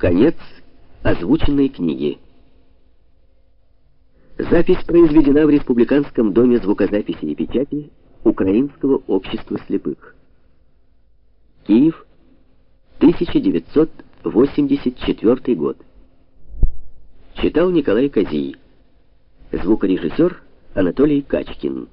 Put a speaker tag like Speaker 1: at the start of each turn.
Speaker 1: Конец озвученной книги. Запись произведена в Республиканском доме звукозаписи и печати Украинского общества слепых. Киев, 1984 год. Читал Николай Козий. Звукорежиссер Анатолий Качкин.